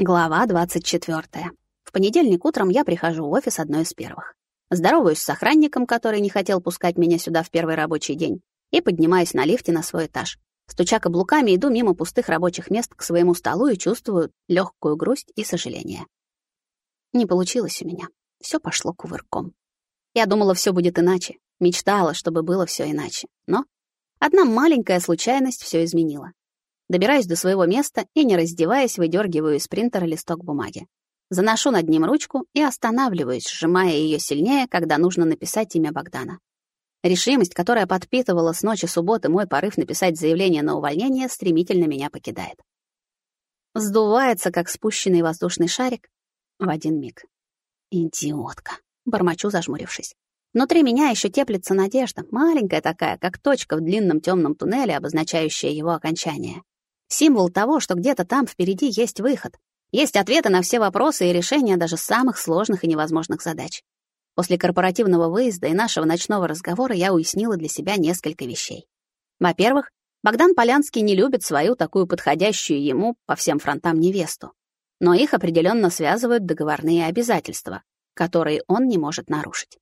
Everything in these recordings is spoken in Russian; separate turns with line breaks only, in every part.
Глава 24. В понедельник утром я прихожу в офис одной из первых. Здороваюсь с охранником, который не хотел пускать меня сюда в первый рабочий день, и поднимаюсь на лифте на свой этаж. Стуча каблуками, иду мимо пустых рабочих мест к своему столу и чувствую легкую грусть и сожаление. Не получилось у меня. Все пошло кувырком. Я думала, все будет иначе. Мечтала, чтобы было все иначе. Но одна маленькая случайность все изменила. Добираюсь до своего места и, не раздеваясь, выдергиваю из принтера листок бумаги. Заношу над ним ручку и останавливаюсь, сжимая ее сильнее, когда нужно написать имя Богдана. Решимость, которая подпитывала с ночи субботы мой порыв написать заявление на увольнение, стремительно меня покидает. Сдувается, как спущенный воздушный шарик, в один миг. «Идиотка!» — бормочу, зажмурившись. Внутри меня еще теплится надежда, маленькая такая, как точка в длинном темном туннеле, обозначающая его окончание. Символ того, что где-то там впереди есть выход. Есть ответы на все вопросы и решения даже самых сложных и невозможных задач. После корпоративного выезда и нашего ночного разговора я уяснила для себя несколько вещей. Во-первых, Богдан Полянский не любит свою такую подходящую ему по всем фронтам невесту. Но их определенно связывают договорные обязательства, которые он не может нарушить.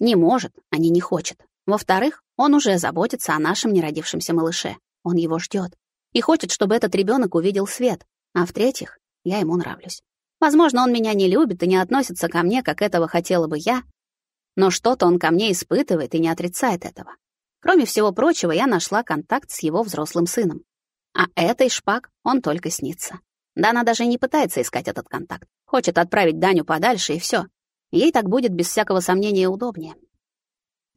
Не может, а не не хочет. Во-вторых, он уже заботится о нашем неродившемся малыше. Он его ждет и хочет, чтобы этот ребенок увидел свет. А в-третьих, я ему нравлюсь. Возможно, он меня не любит и не относится ко мне, как этого хотела бы я, но что-то он ко мне испытывает и не отрицает этого. Кроме всего прочего, я нашла контакт с его взрослым сыном. А этой шпак он только снится. Да она даже не пытается искать этот контакт. Хочет отправить Даню подальше, и все. Ей так будет без всякого сомнения удобнее.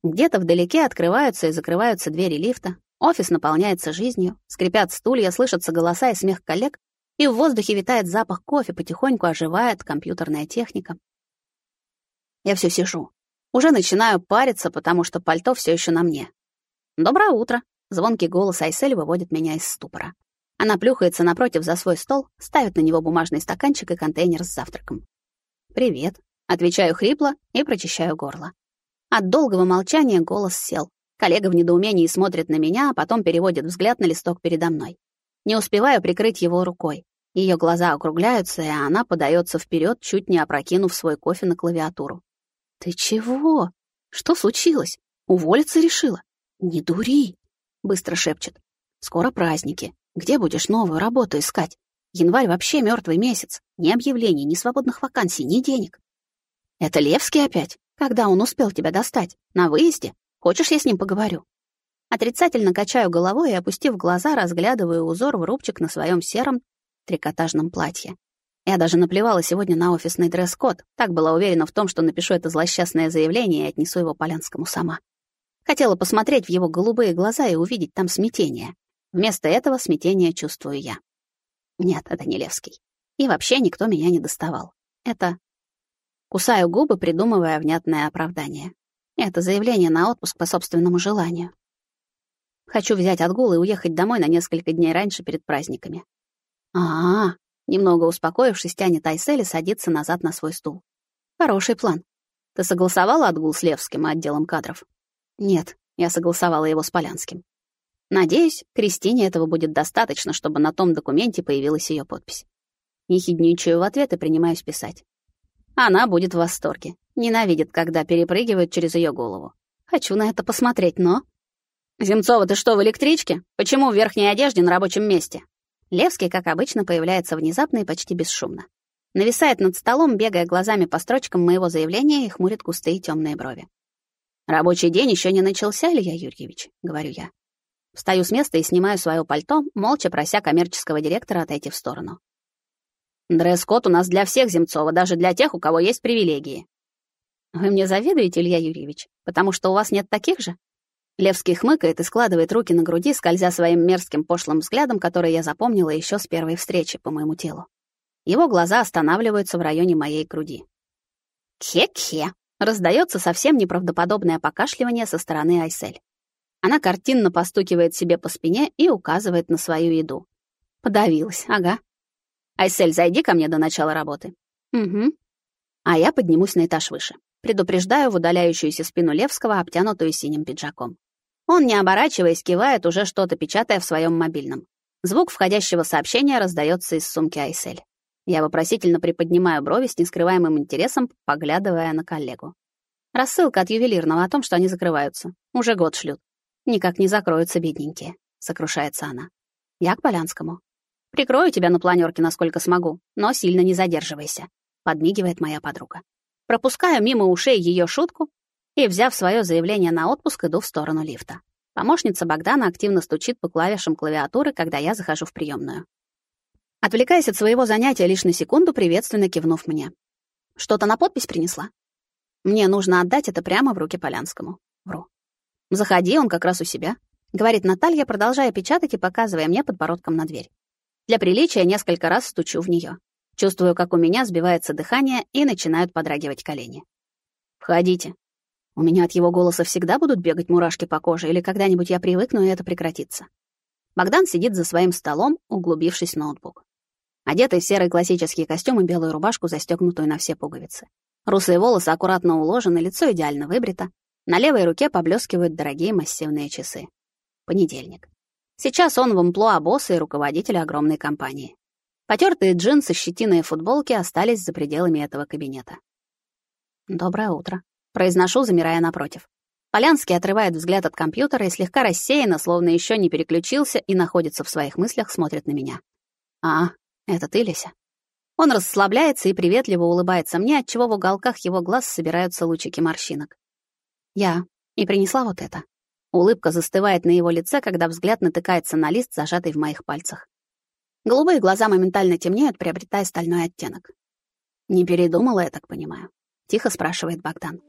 Где-то вдалеке открываются и закрываются двери лифта, Офис наполняется жизнью, скрипят стулья, слышатся голоса и смех коллег, и в воздухе витает запах кофе, потихоньку оживает компьютерная техника. Я все сижу. Уже начинаю париться, потому что пальто все еще на мне. «Доброе утро!» — звонкий голос Айсель выводит меня из ступора. Она плюхается напротив за свой стол, ставит на него бумажный стаканчик и контейнер с завтраком. «Привет», — отвечаю хрипло и прочищаю горло. От долгого молчания голос сел. Коллега в недоумении смотрит на меня, а потом переводит взгляд на листок передо мной. Не успеваю прикрыть его рукой. Ее глаза округляются, и она подается вперед, чуть не опрокинув свой кофе на клавиатуру. «Ты чего? Что случилось? Уволиться решила?» «Не дури!» — быстро шепчет. «Скоро праздники. Где будешь новую работу искать? Январь вообще мертвый месяц. Ни объявлений, ни свободных вакансий, ни денег. Это Левский опять? Когда он успел тебя достать? На выезде? Хочешь, я с ним поговорю?» Отрицательно качаю головой и, опустив глаза, разглядываю узор в рубчик на своем сером трикотажном платье. Я даже наплевала сегодня на офисный дресс-код, так была уверена в том, что напишу это злосчастное заявление и отнесу его Полянскому сама. Хотела посмотреть в его голубые глаза и увидеть там смятение. Вместо этого смятение чувствую я. Нет, это не Левский. И вообще никто меня не доставал. Это... Кусаю губы, придумывая внятное оправдание. Это заявление на отпуск по собственному желанию. Хочу взять отгул и уехать домой на несколько дней раньше перед праздниками. А, -а, -а немного успокоившись, тянет Айсель и садится назад на свой стул. Хороший план. Ты согласовала отгул с Левским и отделом кадров? Нет, я согласовала его с Полянским. Надеюсь, Кристине этого будет достаточно, чтобы на том документе появилась ее подпись. Ехидничаю в ответ и принимаюсь писать. Она будет в восторге. Ненавидит, когда перепрыгивают через ее голову. Хочу на это посмотреть, но... «Земцова, ты что, в электричке? Почему в верхней одежде на рабочем месте?» Левский, как обычно, появляется внезапно и почти бесшумно. Нависает над столом, бегая глазами по строчкам моего заявления и хмурит густые темные брови. «Рабочий день еще не начался, Илья Юрьевич», — говорю я. Встаю с места и снимаю свое пальто, молча прося коммерческого директора отойти в сторону. «Дресс-код у нас для всех, Земцова, даже для тех, у кого есть привилегии. Вы мне завидуете, Илья Юрьевич, потому что у вас нет таких же? Левский хмыкает и складывает руки на груди, скользя своим мерзким пошлым взглядом, который я запомнила еще с первой встречи по моему телу. Его глаза останавливаются в районе моей груди. «Кхе-кхе!» — раздается совсем неправдоподобное покашливание со стороны Айсель. Она картинно постукивает себе по спине и указывает на свою еду. Подавилась, ага. «Айсель, зайди ко мне до начала работы». «Угу». А я поднимусь на этаж выше. Предупреждаю удаляющуюся спину Левского, обтянутую синим пиджаком. Он, не оборачиваясь, кивает, уже что-то печатая в своем мобильном. Звук входящего сообщения раздается из сумки Айсель. Я вопросительно приподнимаю брови с нескрываемым интересом, поглядывая на коллегу. Рассылка от ювелирного о том, что они закрываются. Уже год шлют. Никак не закроются, бедненькие, сокрушается она. Я к Полянскому. Прикрою тебя на планерке, насколько смогу, но сильно не задерживайся, подмигивает моя подруга. Пропускаю мимо ушей ее шутку и, взяв свое заявление на отпуск, иду в сторону лифта. Помощница Богдана активно стучит по клавишам клавиатуры, когда я захожу в приемную. Отвлекаясь от своего занятия лишь на секунду, приветственно кивнув мне. Что-то на подпись принесла? Мне нужно отдать это прямо в руки Полянскому. Вру. Заходи, он как раз у себя, говорит Наталья, продолжая печатать и показывая мне подбородком на дверь. Для приличия несколько раз стучу в нее. Чувствую, как у меня сбивается дыхание и начинают подрагивать колени. Входите. У меня от его голоса всегда будут бегать мурашки по коже, или когда-нибудь я привыкну, и это прекратится. Богдан сидит за своим столом, углубившись в ноутбук. Одетый в серый классический костюм и белую рубашку, застегнутую на все пуговицы. Русые волосы аккуратно уложены, лицо идеально выбрито. На левой руке поблескивают дорогие массивные часы. Понедельник. Сейчас он в амплуа босса и руководителя огромной компании. Потертые джинсы, щетина и футболки остались за пределами этого кабинета. «Доброе утро», — произношу, замирая напротив. Полянский отрывает взгляд от компьютера и слегка рассеянно, словно еще не переключился и находится в своих мыслях, смотрит на меня. «А, это ты, Леся?» Он расслабляется и приветливо улыбается мне, отчего в уголках его глаз собираются лучики морщинок. Я и принесла вот это. Улыбка застывает на его лице, когда взгляд натыкается на лист, зажатый в моих пальцах. Голубые глаза моментально темнеют, приобретая стальной оттенок. «Не передумала, я так понимаю?» — тихо спрашивает Богдан.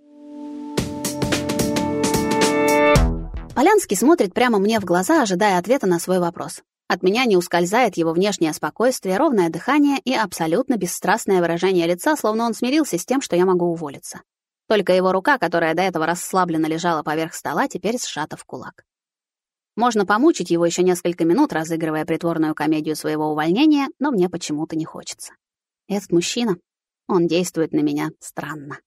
Полянский смотрит прямо мне в глаза, ожидая ответа на свой вопрос. От меня не ускользает его внешнее спокойствие, ровное дыхание и абсолютно бесстрастное выражение лица, словно он смирился с тем, что я могу уволиться. Только его рука, которая до этого расслабленно лежала поверх стола, теперь сжата в кулак. Можно помучить его еще несколько минут, разыгрывая притворную комедию своего увольнения, но мне почему-то не хочется. Этот мужчина, он действует на меня странно.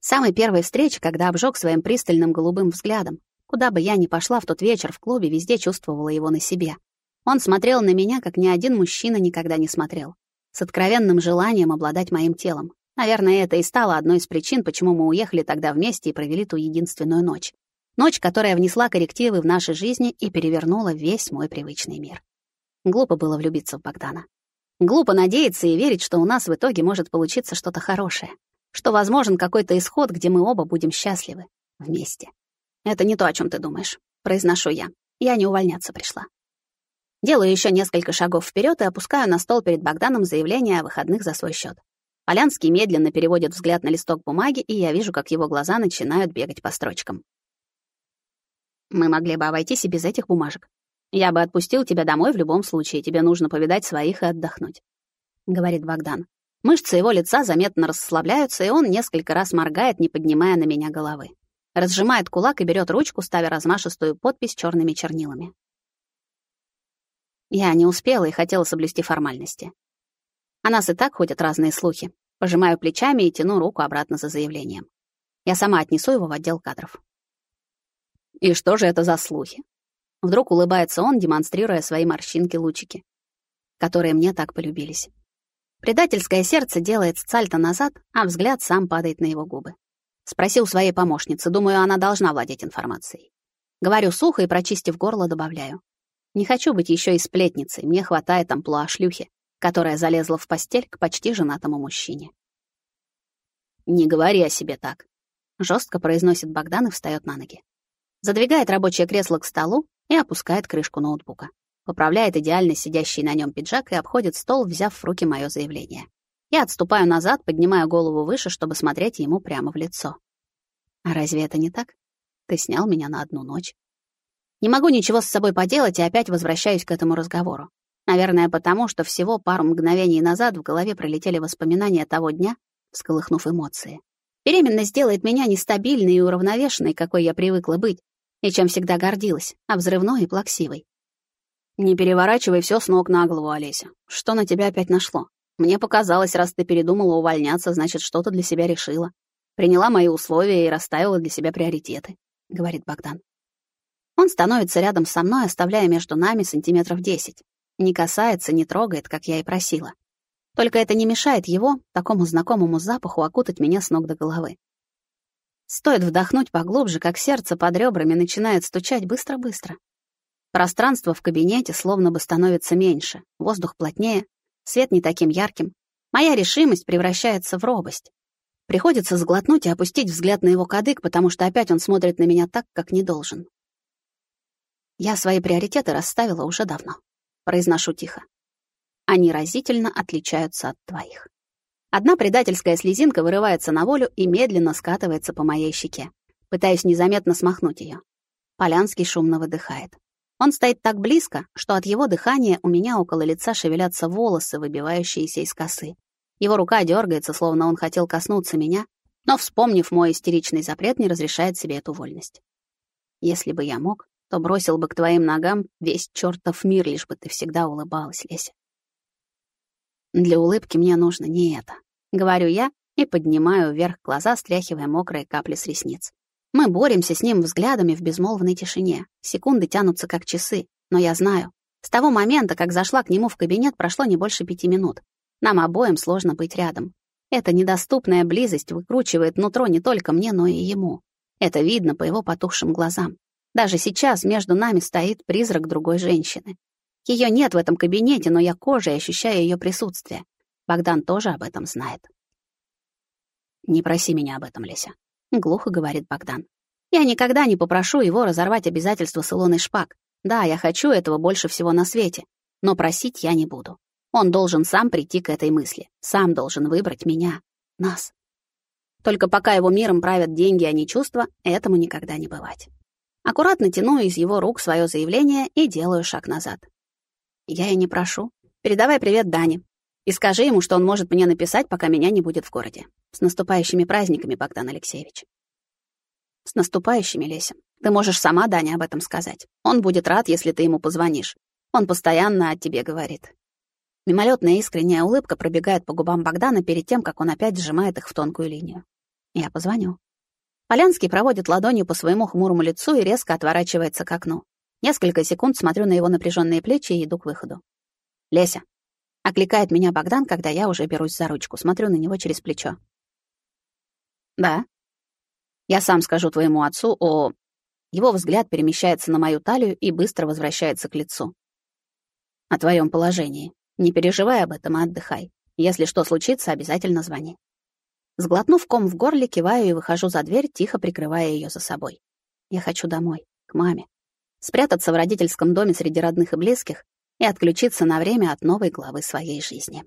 Самой первой встречи, когда обжег своим пристальным голубым взглядом, куда бы я ни пошла в тот вечер в клубе, везде чувствовала его на себе. Он смотрел на меня, как ни один мужчина никогда не смотрел. С откровенным желанием обладать моим телом. Наверное, это и стало одной из причин, почему мы уехали тогда вместе и провели ту единственную ночь. Ночь, которая внесла коррективы в наши жизни и перевернула весь мой привычный мир. Глупо было влюбиться в Богдана. Глупо надеяться и верить, что у нас в итоге может получиться что-то хорошее, что возможен какой-то исход, где мы оба будем счастливы вместе. Это не то, о чем ты думаешь, произношу я. Я не увольняться пришла. Делаю еще несколько шагов вперед и опускаю на стол перед Богданом заявление о выходных за свой счет. Полянский медленно переводит взгляд на листок бумаги, и я вижу, как его глаза начинают бегать по строчкам. Мы могли бы обойтись и без этих бумажек. Я бы отпустил тебя домой в любом случае, тебе нужно повидать своих и отдохнуть», — говорит Богдан. Мышцы его лица заметно расслабляются, и он несколько раз моргает, не поднимая на меня головы. Разжимает кулак и берет ручку, ставя размашистую подпись черными чернилами. Я не успела и хотела соблюсти формальности. О нас и так ходят разные слухи. Пожимаю плечами и тяну руку обратно за заявлением. Я сама отнесу его в отдел кадров. И что же это за слухи? Вдруг улыбается он, демонстрируя свои морщинки-лучики, которые мне так полюбились. Предательское сердце делает сальто назад, а взгляд сам падает на его губы. Спросил своей помощницы, думаю, она должна владеть информацией. Говорю сухо и, прочистив горло, добавляю. Не хочу быть еще и сплетницей, мне хватает амплуа шлюхи, которая залезла в постель к почти женатому мужчине. «Не говори о себе так», — жестко произносит Богдан и встает на ноги. Задвигает рабочее кресло к столу и опускает крышку ноутбука. Поправляет идеально сидящий на нем пиджак и обходит стол, взяв в руки мое заявление. Я отступаю назад, поднимая голову выше, чтобы смотреть ему прямо в лицо. А разве это не так? Ты снял меня на одну ночь. Не могу ничего с собой поделать и опять возвращаюсь к этому разговору. Наверное, потому что всего пару мгновений назад в голове пролетели воспоминания того дня, всколыхнув эмоции. Беременность делает меня нестабильной и уравновешенной, какой я привыкла быть, и чем всегда гордилась, взрывной и плаксивой. «Не переворачивай все с ног на голову, Олеся. Что на тебя опять нашло? Мне показалось, раз ты передумала увольняться, значит, что-то для себя решила. Приняла мои условия и расставила для себя приоритеты», — говорит Богдан. Он становится рядом со мной, оставляя между нами сантиметров десять. Не касается, не трогает, как я и просила. Только это не мешает его, такому знакомому запаху, окутать меня с ног до головы. Стоит вдохнуть поглубже, как сердце под ребрами начинает стучать быстро-быстро. Пространство в кабинете словно бы становится меньше, воздух плотнее, свет не таким ярким. Моя решимость превращается в робость. Приходится сглотнуть и опустить взгляд на его кадык, потому что опять он смотрит на меня так, как не должен. Я свои приоритеты расставила уже давно. Произношу тихо. Они разительно отличаются от твоих. Одна предательская слезинка вырывается на волю и медленно скатывается по моей щеке. Пытаюсь незаметно смахнуть ее. Полянский шумно выдыхает. Он стоит так близко, что от его дыхания у меня около лица шевелятся волосы, выбивающиеся из косы. Его рука дергается, словно он хотел коснуться меня, но, вспомнив мой истеричный запрет, не разрешает себе эту вольность. Если бы я мог, то бросил бы к твоим ногам весь чертов мир, лишь бы ты всегда улыбалась, Леся. Для улыбки мне нужно не это, говорю я и поднимаю вверх глаза, стряхивая мокрые капли с ресниц. Мы боремся с ним взглядами в безмолвной тишине. Секунды тянутся как часы, но я знаю, с того момента, как зашла к нему в кабинет, прошло не больше пяти минут. Нам обоим сложно быть рядом. Эта недоступная близость выкручивает нутро не только мне, но и ему. Это видно по его потухшим глазам. Даже сейчас между нами стоит призрак другой женщины. Ее нет в этом кабинете, но я кожей ощущаю ее присутствие. Богдан тоже об этом знает. «Не проси меня об этом, Леся», — глухо говорит Богдан. «Я никогда не попрошу его разорвать обязательства с Илоной Шпак. Да, я хочу этого больше всего на свете, но просить я не буду. Он должен сам прийти к этой мысли, сам должен выбрать меня, нас. Только пока его миром правят деньги, а не чувства, этому никогда не бывать. Аккуратно тяну из его рук свое заявление и делаю шаг назад. Я и не прошу. Передавай привет Дане. И скажи ему, что он может мне написать, пока меня не будет в городе. С наступающими праздниками, Богдан Алексеевич. С наступающими, Леся. Ты можешь сама Дане об этом сказать. Он будет рад, если ты ему позвонишь. Он постоянно о тебе говорит. Мимолетная искренняя улыбка пробегает по губам Богдана перед тем, как он опять сжимает их в тонкую линию. Я позвоню. Полянский проводит ладонью по своему хмурому лицу и резко отворачивается к окну. Несколько секунд смотрю на его напряженные плечи и иду к выходу. «Леся!» — окликает меня Богдан, когда я уже берусь за ручку, смотрю на него через плечо. «Да». «Я сам скажу твоему отцу о...» Его взгляд перемещается на мою талию и быстро возвращается к лицу. «О твоем положении. Не переживай об этом и отдыхай. Если что случится, обязательно звони». Сглотнув ком в горле, киваю и выхожу за дверь, тихо прикрывая ее за собой. Я хочу домой, к маме. Спрятаться в родительском доме среди родных и близких и отключиться на время от новой главы своей жизни.